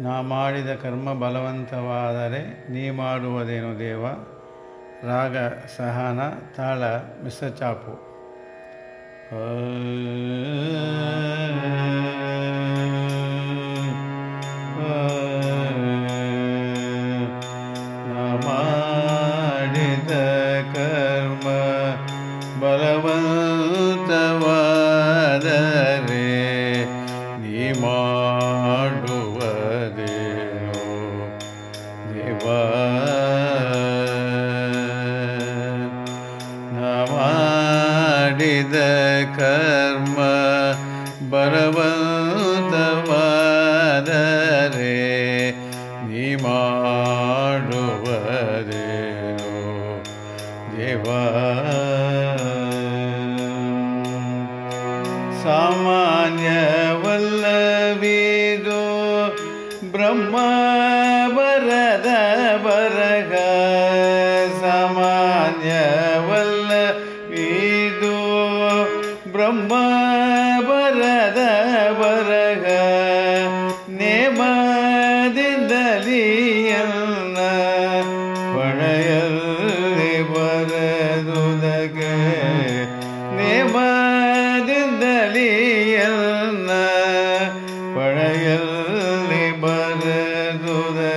ನಾ ಮಾಡಿದ ಕರ್ಮ ಬಲವಂತವಾದರೆ ನೀ ಮಾಡುವುದೇನು ದೇವ? ರಾಗ ಸಹನ ತಾಳ ಮಿಸಚಾಪು. ಮಾಡಿದ ಕರ್ಮ ಬಲವಂತವಾದರೆ ಮಾಡಿದ ಕರ್ಮ ಬಲವಂತವಾದರೆ ನೀ ಮಾಡುವರೇನು ದೇವ. ಸಾಮಾನ್ಯವಲ್ಲವಿದು ಬ್ರಹ್ಮ ಬರದ ಬರಗ ಸಾಮಾನ್ಯವಲ್ಲವಿದು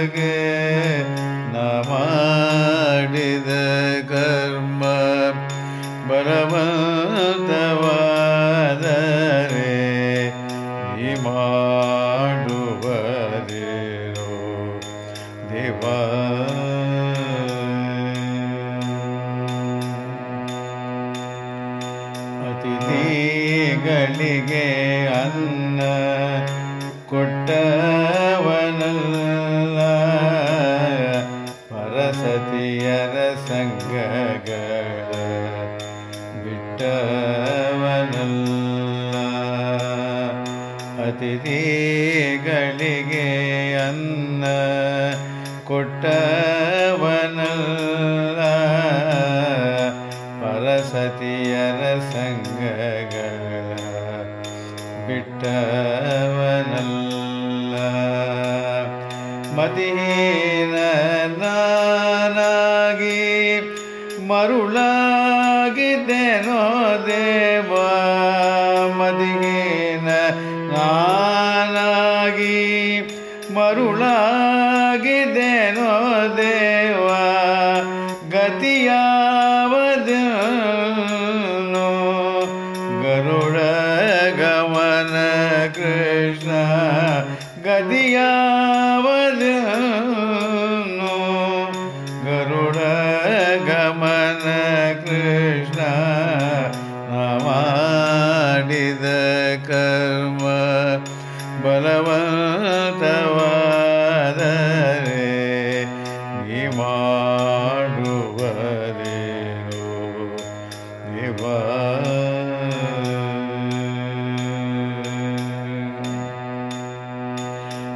ಬರದುದಗೆ ನ ಮಾಡಿದ ಕರ್ಮ ಬಲವಂತವಾದರೆ ಈ ಮಾಡುವುದೇನೋ ದೇವ. ಅತಿಥಿಗಳಿಗೆ ಅನ್ನ ಅತಿಥಿಗಳಿಗೆ ಅನ್ನ ಕೊಟ್ಟವನಲ್ಲ. ಪರಸತಿಯರ ಸಂಗಗಳ ಬಿಟ್ಟವನಲ್ಲ. ಮದಿಹೀನ ನಾನಾಗಿ ಮರುಳಾಗಿದ್ದೇನೋ ದೇವ. ಮದಿಹೀನ ಗತಿಯಾವದನು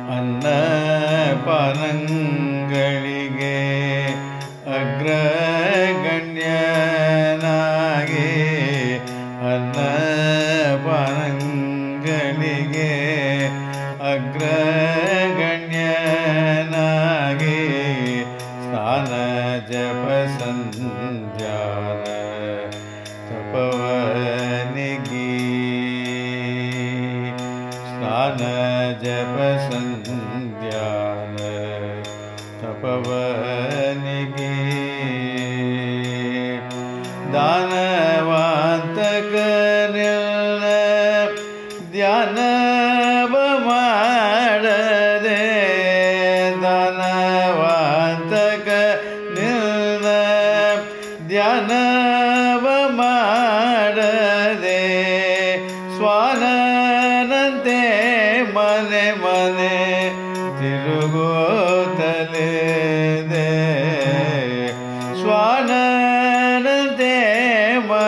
ಅನ್ನ ಪಾನಂಗಳಿಗೆ ಅಗ್ರಗಣ್ಯನಾಗಿ ಅನ್ನ ಪಾನಂಗಳಿಗೆ ಅಗ್ರಗಣ್ಯನಾಗಿ ध्यान जन् ज्ञानपन दानवाद कर्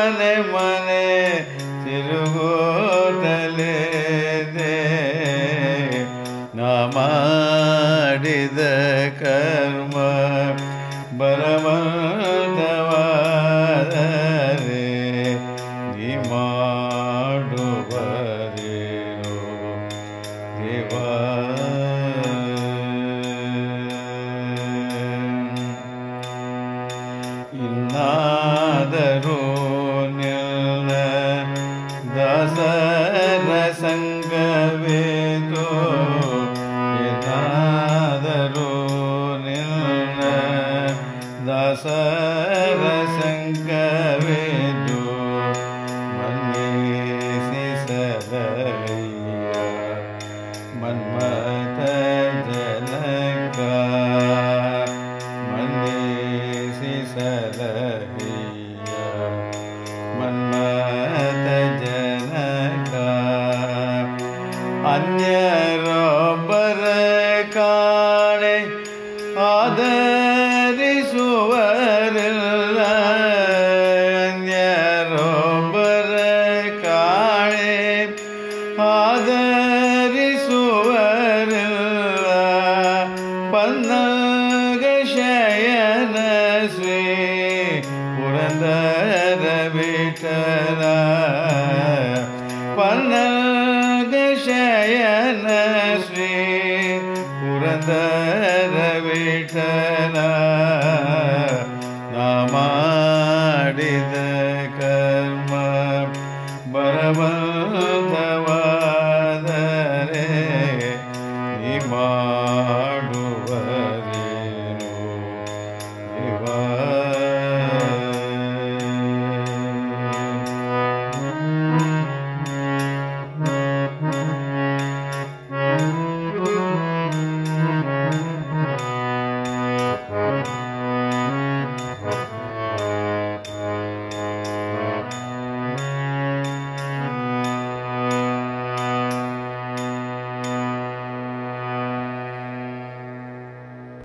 ಮನೆ ಮನೆ ತಿರುಗೋದಲೆ ನಮಾಡಿದ ಕರ್ಮ ಬರವಂತವಾದರೆ ನೀ ಇನ್ನಾದರೂ ದಾಸರ ಸಂಗವೇದು ಮನ್ನಿಸಿ ಸರಯ್ಯ ಮನ್ಮತ ಜನಕ ಮನ್ನಿಸಿ ಸರಯ್ಯ ಮನ್ಮತ ಜನಕ ಅನ್ಯರೊಬ್ಬರ ಆದರಿಸುವರಿಲ್ಲ ಪನ್ನಗ ಶಯನ ಶ್ರೀ ಪುರಂದರ ವಿಠಲ ಪನ್ನಗ ಶಯನ ಶ್ರೀ ಪುರಂದರ ವಿಠಲ ನಾ ಮಾಡಿದ ಕರ್ಮ ಬರವ